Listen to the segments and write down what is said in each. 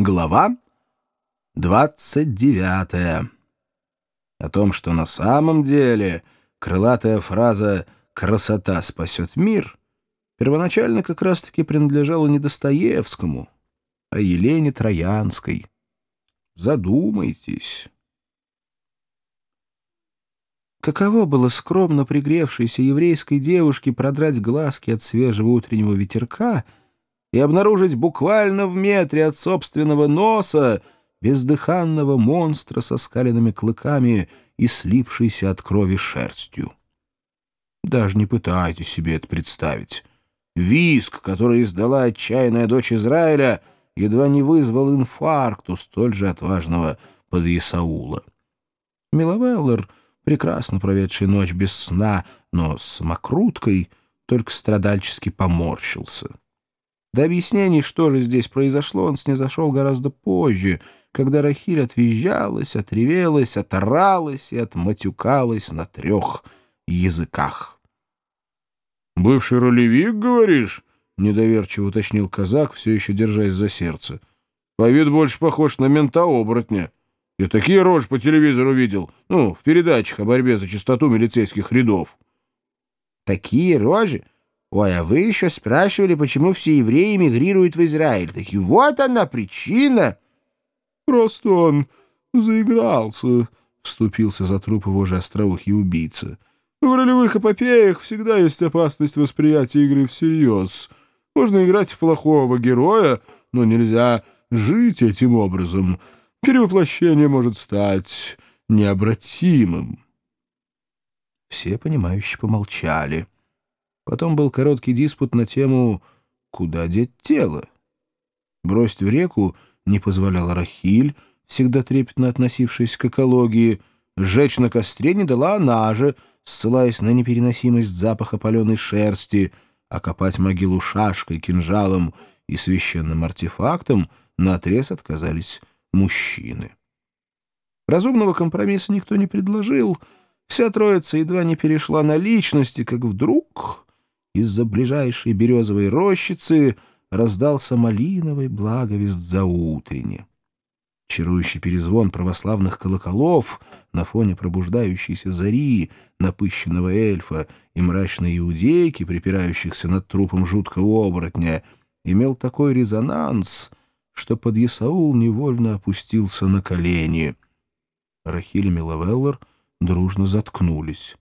Глава 29. О том, что на самом деле крылатая фраза «красота спасет мир» первоначально как раз-таки принадлежала не Достоевскому, а Елене Троянской. Задумайтесь. Каково было скромно пригревшейся еврейской девушке продрать глазки от свежего утреннего ветерка — и обнаружить буквально в метре от собственного носа бездыханного монстра со скаленными клыками и слипшейся от крови шерстью. Даже не пытайтесь себе это представить. Виск, который издала отчаянная дочь Израиля, едва не вызвал инфаркт у столь же отважного подъясаула. Миловеллер, прекрасно проведший ночь без сна, но с мокруткой, только страдальчески поморщился. До объяснений, что же здесь произошло, он снизошел гораздо позже, когда Рахиль отвизжалась, отревелась, оторалась и отматюкалась на трех языках. «Бывший ролевик, говоришь?» — недоверчиво уточнил казак, все еще держась за сердце. «По виду больше похож на мента-оборотня. Я такие рожи по телевизору видел, ну, в передачах о борьбе за чистоту милицейских рядов». «Такие рожи?» Ой, а вы еще спрашивали, почему все евреи эмигрируют в Израиль. Так и вот она причина. Просто он заигрался, — вступился за труп его же остроухий убийца. В ролевых эпопеях всегда есть опасность восприятия игры всерьез. Можно играть в плохого героя, но нельзя жить этим образом. Перевоплощение может стать необратимым. Все понимающие помолчали. — Потом был короткий диспут на тему «Куда деть тело?». Бросить в реку не позволяла Рахиль, всегда трепетно относившись к экологии, сжечь на костре не дала она же, ссылаясь на непереносимость запаха паленой шерсти, а копать могилу шашкой, кинжалом и священным артефактом наотрез отказались мужчины. Разумного компромисса никто не предложил, вся троица едва не перешла на личности, как вдруг из-за ближайшей березовой рощицы раздался малиновый благовест заутренне. Чарующий перезвон православных колоколов на фоне пробуждающейся зари, напыщенного эльфа и мрачной иудейки, припирающихся над трупом жуткого оборотня, имел такой резонанс, что подъясаул невольно опустился на колени. Рахиль и Миловеллар дружно заткнулись.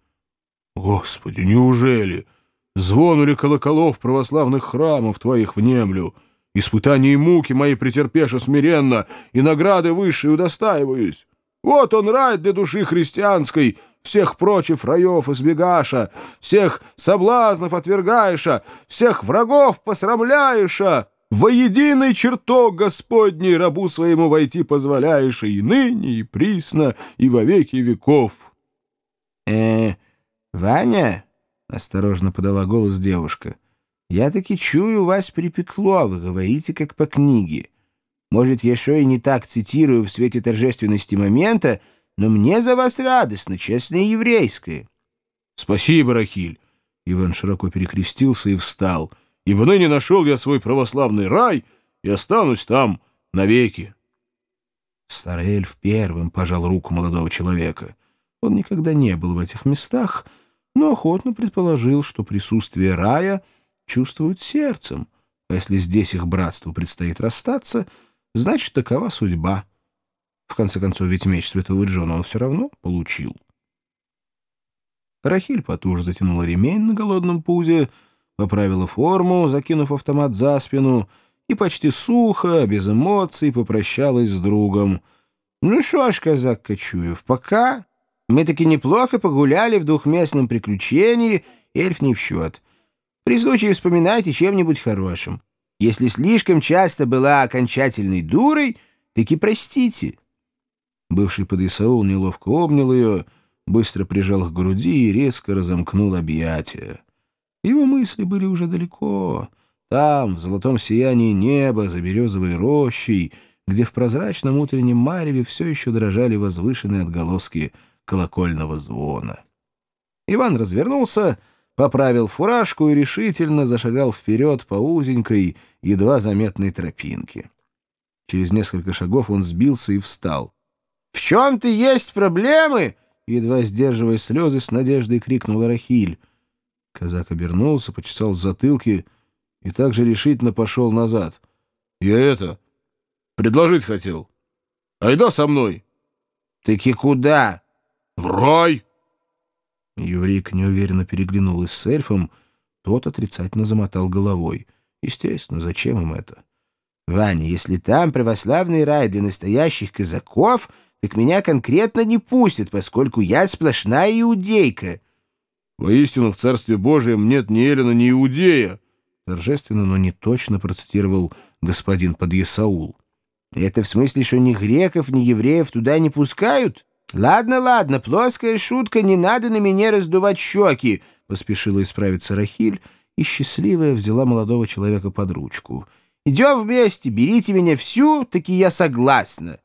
«Господи, неужели?» Звону ли колоколов православных храмов твоих внемлю? Испытания и муки мои претерпеша смиренно, и награды высшие удостаиваюсь. Вот он рай для души христианской, всех прочих раев избегаша, всех соблазнов отвергаеша, всех врагов посрамляеша, во единый чертог Господний рабу своему войти позволяешь и ныне, и присно, и во веки веков. Э, Ваня? — осторожно подала голос девушка. «Я таки чую, вас припекло, вы говорите, как по книге. Может, я что и не так цитирую в свете торжественности момента, но мне за вас радостно, честное еврейское». «Спасибо, Рахиль!» Иван широко перекрестился и встал. «Ибо ныне нашел я свой православный рай и останусь там навеки». Старый эльф первым пожал руку молодого человека. Он никогда не был в этих местах, — но охотно предположил, что присутствие рая чувствуют сердцем, а если здесь их братству предстоит расстаться, значит, такова судьба. В конце концов, ведь меч святого Джона он все равно получил. Рахиль потуже затянула ремень на голодном пузе, поправила форму, закинув автомат за спину, и почти сухо, без эмоций, попрощалась с другом. «Ну что ж, казак Кочуев, пока...» Мы таки неплохо погуляли в двухместном приключении, эльф не в счет. При случае вспоминайте чем-нибудь хорошим. Если слишком часто была окончательной дурой, таки простите». Бывший подъясаул неловко обнял ее, быстро прижал к груди и резко разомкнул объятия. Его мысли были уже далеко, там, в золотом сиянии неба, за березовой рощей, где в прозрачном утреннем мареве все еще дрожали возвышенные отголоски колокольного звона. Иван развернулся, поправил фуражку и решительно зашагал вперед по узенькой, едва заметной тропинке. Через несколько шагов он сбился и встал. «В чем-то есть проблемы?» Едва сдерживая слезы, с надеждой крикнула Рахиль. Казак обернулся, почесал в затылке и также решительно пошел назад. «Я это... предложить хотел. Айда со мной!» «Таки куда?» «В рай!» Юрик неуверенно переглянулась с эльфом, тот отрицательно замотал головой. Естественно, зачем им это? «Ваня, если там православный рай для настоящих казаков, так меня конкретно не пустят, поскольку я сплошная иудейка». «Воистину, в Царстве Божьем нет ни Эллина, ни Иудея», торжественно, но не точно процитировал господин Подъясаул. «Это в смысле, что ни греков, ни евреев туда не пускают?» «Ладно, ладно, плоская шутка, не надо на меня раздувать щеки», — поспешила исправиться Рахиль, и счастливая взяла молодого человека под ручку. «Идем вместе, берите меня всю, таки я согласна».